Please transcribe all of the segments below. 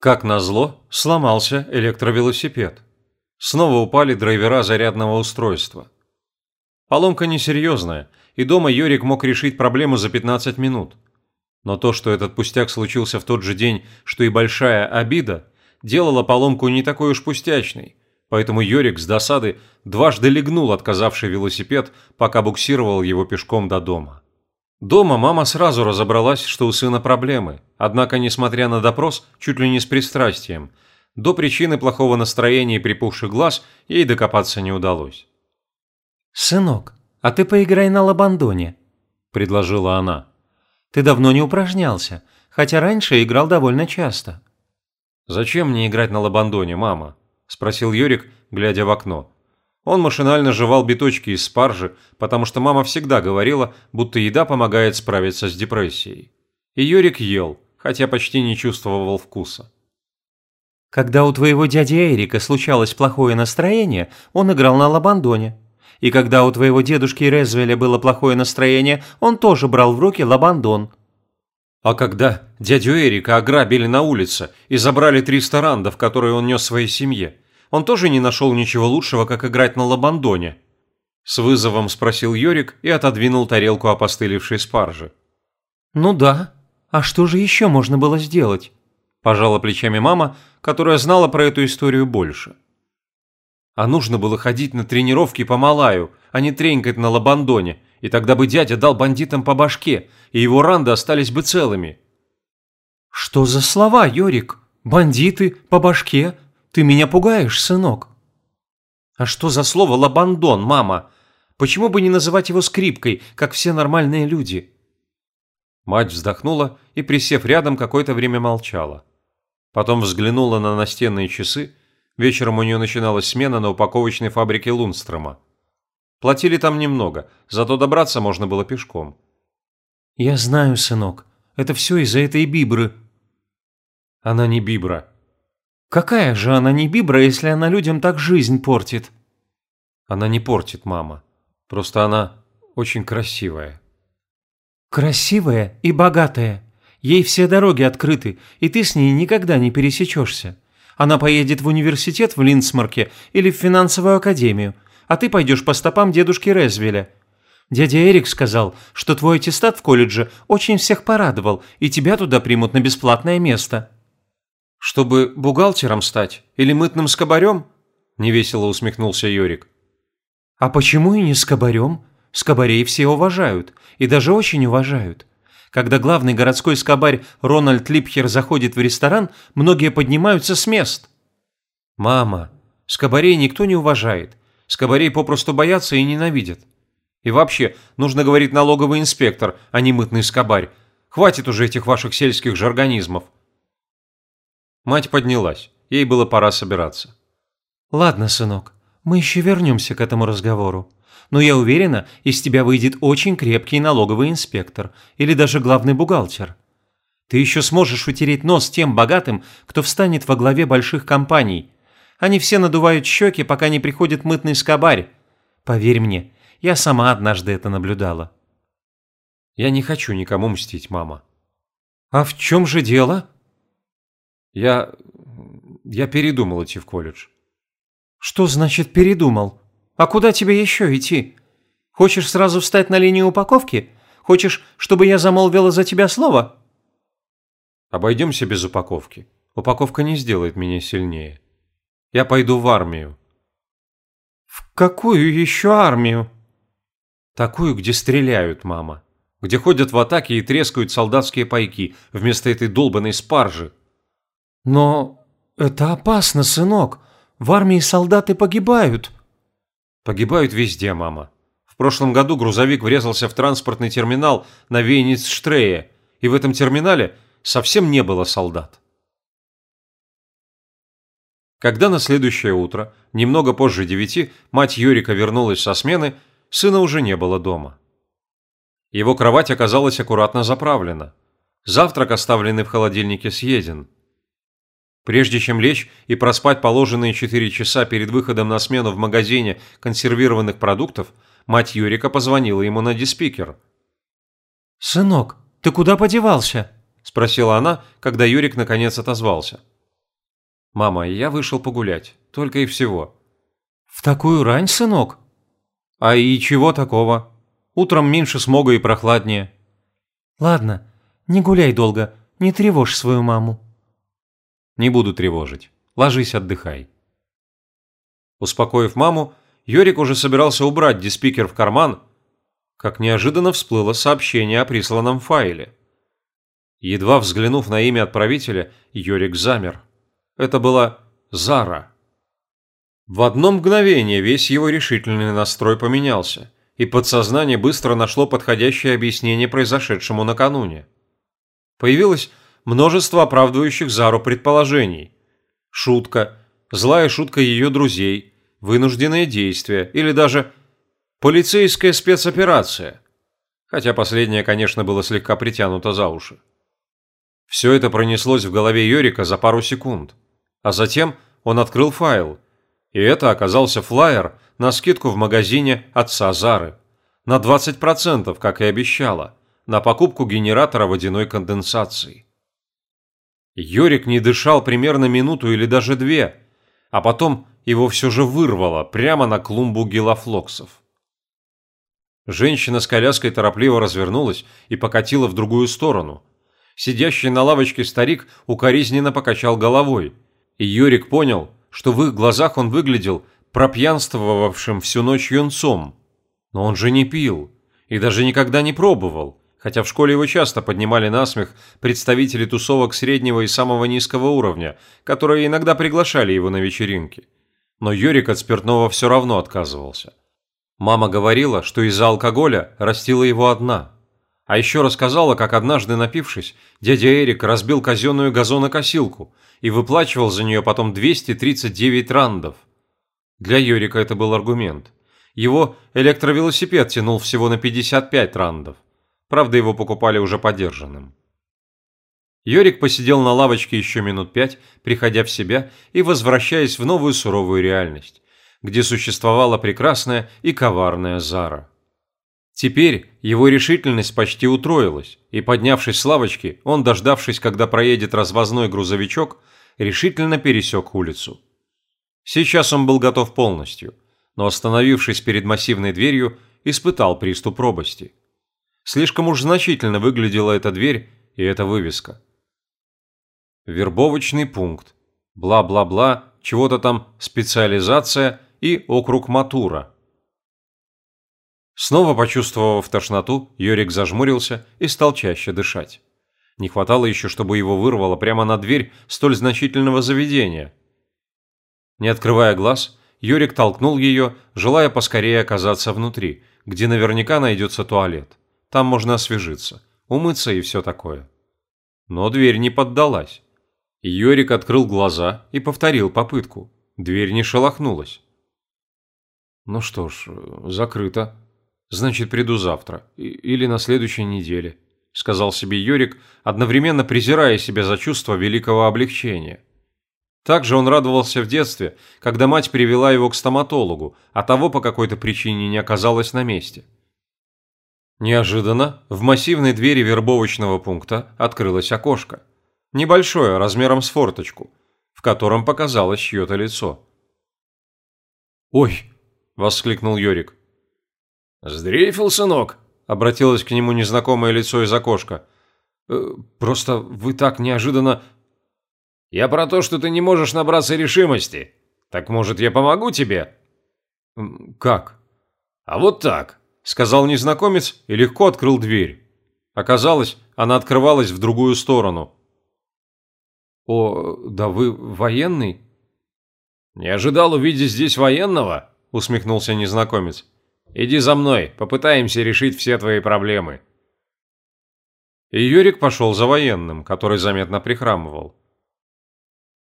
Как назло, сломался электровелосипед. Снова упали драйвера зарядного устройства. Поломка несерьезная, и дома Йорик мог решить проблему за 15 минут. Но то, что этот пустяк случился в тот же день, что и большая обида, делало поломку не такой уж пустячной, поэтому Йорик с досады дважды легнул отказавший велосипед, пока буксировал его пешком до дома. Дома мама сразу разобралась, что у сына проблемы, однако, несмотря на допрос, чуть ли не с пристрастием, до причины плохого настроения и припухших глаз ей докопаться не удалось. «Сынок, а ты поиграй на лабандоне», – предложила она. «Ты давно не упражнялся, хотя раньше играл довольно часто». «Зачем мне играть на лабандоне, мама?» – спросил Юрик, глядя в окно. Он машинально жевал биточки из спаржи, потому что мама всегда говорила, будто еда помогает справиться с депрессией. И Юрик ел, хотя почти не чувствовал вкуса. Когда у твоего дяди Эрика случалось плохое настроение, он играл на лабандоне. И когда у твоего дедушки Резвеля было плохое настроение, он тоже брал в руки лабандон. А когда дядю Эрика ограбили на улице и забрали 300 рандов, которые он нес своей семье, он тоже не нашел ничего лучшего, как играть на лабандоне?» С вызовом спросил Йорик и отодвинул тарелку опостылевшей спаржи. «Ну да. А что же еще можно было сделать?» Пожала плечами мама, которая знала про эту историю больше. А нужно было ходить на тренировки по Малаю, а не тренькать на лабандоне, и тогда бы дядя дал бандитам по башке, и его ранды остались бы целыми. «Что за слова, Йорик? Бандиты по башке? Ты меня пугаешь, сынок». «А что за слово «лабандон», мама? Почему бы не называть его скрипкой, как все нормальные люди?» Мать вздохнула и, присев рядом, какое-то время молчала. Потом взглянула на настенные часы. Вечером у нее начиналась смена на упаковочной фабрике Лунстрома. Платили там немного, зато добраться можно было пешком. «Я знаю, сынок. Это все из-за этой бибры». «Она не бибра», Какая же она не бибра, если она людям так жизнь портит? Она не портит, мама. Просто она очень красивая. Красивая и богатая. Ей все дороги открыты, и ты с ней никогда не пересечешься. Она поедет в университет в Линсмарке или в финансовую академию, а ты пойдешь по стопам дедушки Резвеля. Дядя Эрик сказал, что твой аттестат в колледже очень всех порадовал, и тебя туда примут на бесплатное место. «Чтобы бухгалтером стать? Или мытным скобарем?» – невесело усмехнулся Йорик. «А почему и не скобарем? Скобарей все уважают, и даже очень уважают. Когда главный городской скобарь Рональд Липхер заходит в ресторан, многие поднимаются с мест». «Мама, скобарей никто не уважает. Скобарей попросту боятся и ненавидят. И вообще, нужно говорить налоговый инспектор, а не мытный скобарь. Хватит уже этих ваших сельских жаргонизмов». Мать поднялась. Ей было пора собираться. «Ладно, сынок, мы еще вернемся к этому разговору. Но я уверена, из тебя выйдет очень крепкий налоговый инспектор или даже главный бухгалтер. Ты еще сможешь утереть нос тем богатым, кто встанет во главе больших компаний. Они все надувают щеки, пока не приходит мытный скобарь. Поверь мне, я сама однажды это наблюдала». «Я не хочу никому мстить, мама». «А в чем же дело?» Я... я передумал идти в колледж. Что значит передумал? А куда тебе еще идти? Хочешь сразу встать на линию упаковки? Хочешь, чтобы я замолвила за тебя слово? Обойдемся без упаковки. Упаковка не сделает меня сильнее. Я пойду в армию. В какую еще армию? Такую, где стреляют, мама. Где ходят в атаке и трескают солдатские пайки вместо этой долбанной спаржи. Но это опасно, сынок. В армии солдаты погибают. Погибают везде, мама. В прошлом году грузовик врезался в транспортный терминал на Вейниц-Штрее, и в этом терминале совсем не было солдат. Когда на следующее утро, немного позже девяти, мать Юрика вернулась со смены, сына уже не было дома. Его кровать оказалась аккуратно заправлена. Завтрак, оставленный в холодильнике, съеден. Прежде чем лечь и проспать положенные 4 часа перед выходом на смену в магазине консервированных продуктов, мать Юрика позвонила ему на диспикер. «Сынок, ты куда подевался?» – спросила она, когда Юрик наконец отозвался. «Мама, я вышел погулять. Только и всего». «В такую рань, сынок?» «А и чего такого? Утром меньше смога и прохладнее». «Ладно, не гуляй долго, не тревожь свою маму». «Не буду тревожить. Ложись, отдыхай». Успокоив маму, Йорик уже собирался убрать диспикер в карман, как неожиданно всплыло сообщение о присланном файле. Едва взглянув на имя отправителя, Йорик замер. Это была Зара. В одно мгновение весь его решительный настрой поменялся, и подсознание быстро нашло подходящее объяснение произошедшему накануне. Появилось множество оправдывающих Зару предположений. Шутка, злая шутка ее друзей, вынужденные действия или даже полицейская спецоперация. Хотя последнее, конечно, было слегка притянуто за уши. Все это пронеслось в голове Йорика за пару секунд. А затем он открыл файл. И это оказался флаер на скидку в магазине отца Зары. На 20%, как и обещала, на покупку генератора водяной конденсации. Йорик не дышал примерно минуту или даже две, а потом его все же вырвало прямо на клумбу гелофлоксов. Женщина с коляской торопливо развернулась и покатила в другую сторону. Сидящий на лавочке старик укоризненно покачал головой, и Юрик понял, что в их глазах он выглядел пропьянствовавшим всю ночь юнцом. Но он же не пил и даже никогда не пробовал, хотя в школе его часто поднимали на смех представители тусовок среднего и самого низкого уровня, которые иногда приглашали его на вечеринки. Но Юрик от спиртного все равно отказывался. Мама говорила, что из-за алкоголя растила его одна. А еще рассказала, как однажды напившись, дядя Эрик разбил казенную газонокосилку и выплачивал за нее потом 239 рандов. Для Юрика это был аргумент. Его электровелосипед тянул всего на 55 рандов. Правда, его покупали уже подержанным. Йорик посидел на лавочке еще минут пять, приходя в себя и возвращаясь в новую суровую реальность где существовала прекрасная и коварная Зара. Теперь его решительность почти утроилась, и, поднявшись с лавочки, он, дождавшись, когда проедет развозной грузовичок, решительно пересек улицу. Сейчас он был готов полностью, но, остановившись перед массивной дверью, испытал приступ робости. Слишком уж значительно выглядела эта дверь и эта вывеска. Вербовочный пункт. Бла-бла-бла, чего-то там специализация – и округ Матура. Снова почувствовав тошноту, Йорик зажмурился и стал чаще дышать. Не хватало еще, чтобы его вырвало прямо на дверь столь значительного заведения. Не открывая глаз, Йорик толкнул ее, желая поскорее оказаться внутри, где наверняка найдется туалет. Там можно освежиться, умыться и все такое. Но дверь не поддалась. Йорик открыл глаза и повторил попытку. Дверь не шелохнулась. Ну что ж, закрыто. Значит, приду завтра. Или на следующей неделе. Сказал себе Йорик, одновременно презирая себя за чувство великого облегчения. Также он радовался в детстве, когда мать привела его к стоматологу, а того по какой-то причине не оказалось на месте. Неожиданно в массивной двери вербовочного пункта открылось окошко. Небольшое, размером с форточку, в котором показалось чье-то лицо. «Ой!» воскликнул Йорик. «Сдрейфил, сынок?» – обратилось к нему незнакомое лицо из окошка. «Э, «Просто вы так неожиданно...» «Я про то, что ты не можешь набраться решимости. Так, может, я помогу тебе?» «Как?» «А вот так», – сказал незнакомец и легко открыл дверь. Оказалось, она открывалась в другую сторону. «О, да вы военный?» «Не ожидал увидеть здесь военного?» – усмехнулся незнакомец. «Иди за мной, попытаемся решить все твои проблемы». И Юрик пошел за военным, который заметно прихрамывал.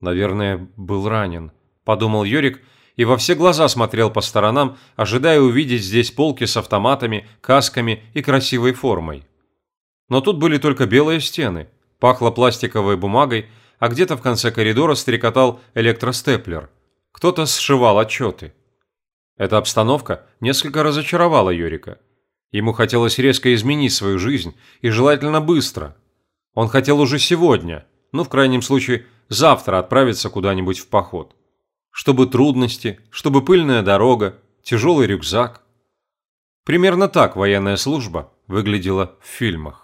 «Наверное, был ранен», – подумал Юрик и во все глаза смотрел по сторонам, ожидая увидеть здесь полки с автоматами, касками и красивой формой. Но тут были только белые стены, пахло пластиковой бумагой, а где-то в конце коридора стрекотал электростеплер. Кто-то сшивал отчеты. Эта обстановка несколько разочаровала Юрика. Ему хотелось резко изменить свою жизнь, и желательно быстро. Он хотел уже сегодня, ну, в крайнем случае, завтра отправиться куда-нибудь в поход. Чтобы трудности, чтобы пыльная дорога, тяжелый рюкзак. Примерно так военная служба выглядела в фильмах.